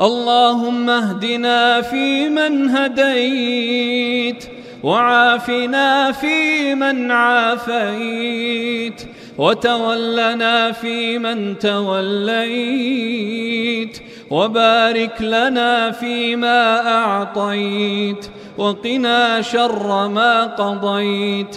اللهم اهدنا فيمن هديت وعافنا فيمن عافيت وتولنا فيمن توليت وبارك لنا فيما أعطيت وقنا شر ما قضيت